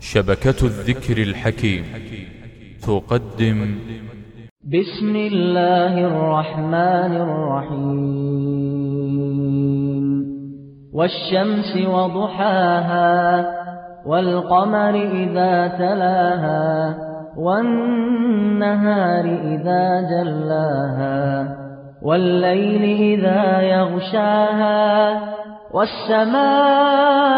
شبكة الذكر الحكيم. تقدم. بسم الله الرحمن الرحيم. والشمس وضحاها والقمر إذا تلاها والنهار إذا جلاها والليل إذا يغشاها والسماء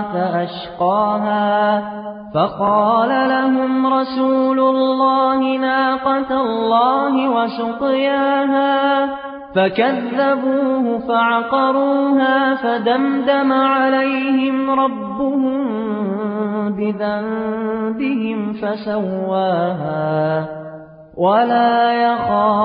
انبعث أشقاها فقال لهم رسول الله ناقة الله وسقياها فكذبوه فعقروها فدمدم عليهم ربهم بذنبهم فسواها. ولا يخاف